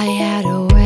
I had a way.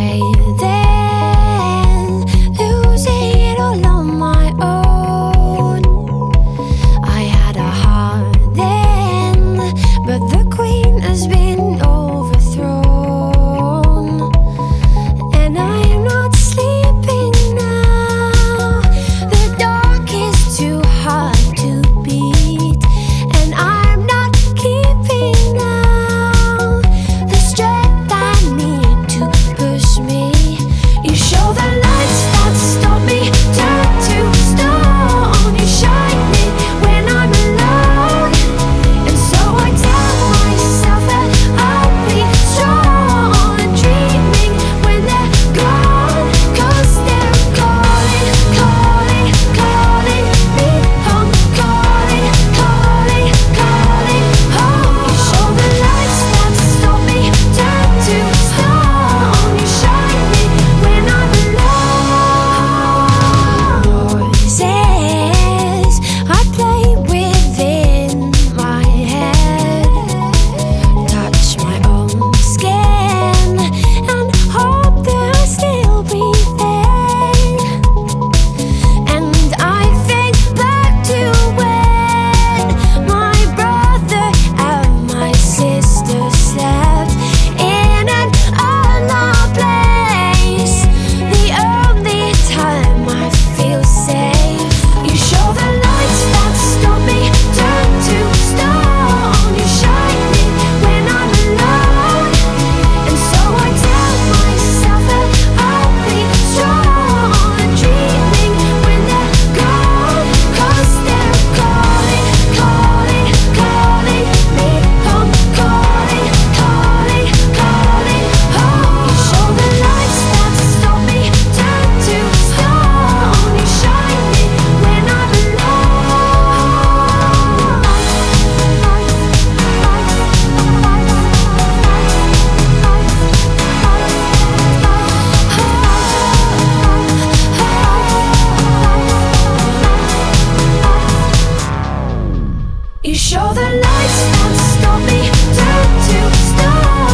Show the lights, won't stop me, turn to stone